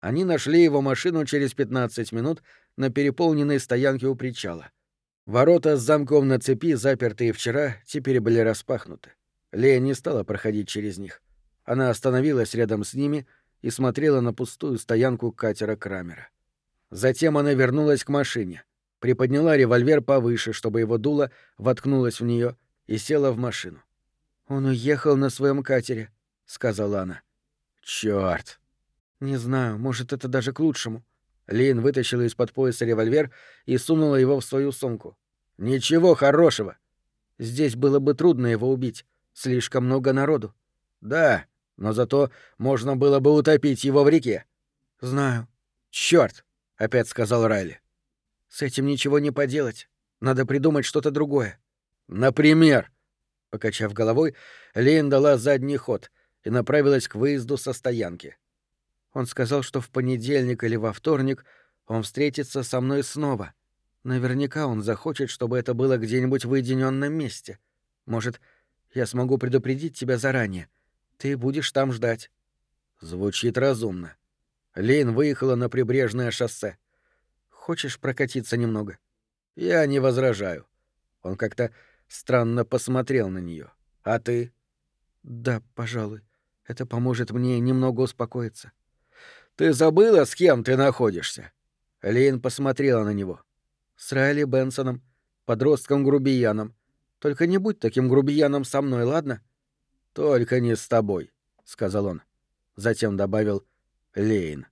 Они нашли его машину через 15 минут на переполненной стоянке у причала. Ворота с замком на цепи, запертые вчера, теперь были распахнуты. Лея не стала проходить через них. Она остановилась рядом с ними и смотрела на пустую стоянку катера Крамера. Затем она вернулась к машине, приподняла револьвер повыше, чтобы его дуло воткнулось в нее, и села в машину. «Он уехал на своем катере», — сказала она. «Чёрт!» «Не знаю, может, это даже к лучшему». Лин вытащила из-под пояса револьвер и сунула его в свою сумку. «Ничего хорошего!» «Здесь было бы трудно его убить. Слишком много народу». «Да, но зато можно было бы утопить его в реке». «Знаю». «Чёрт!» — опять сказал Райли. «С этим ничего не поделать. Надо придумать что-то другое». «Например?» Покачав головой, Лейн дала задний ход и направилась к выезду со стоянки. Он сказал, что в понедельник или во вторник он встретится со мной снова. Наверняка он захочет, чтобы это было где-нибудь в уединенном месте. Может, я смогу предупредить тебя заранее. Ты будешь там ждать. Звучит разумно. Лейн выехала на прибрежное шоссе. Хочешь прокатиться немного? Я не возражаю. Он как-то странно посмотрел на нее. А ты? Да, пожалуй. Это поможет мне немного успокоиться. Ты забыла, с кем ты находишься? Лейн посмотрела на него. С Райли Бенсоном, подростком-грубияном. Только не будь таким грубияном со мной, ладно? Только не с тобой, сказал он. Затем добавил Лейн.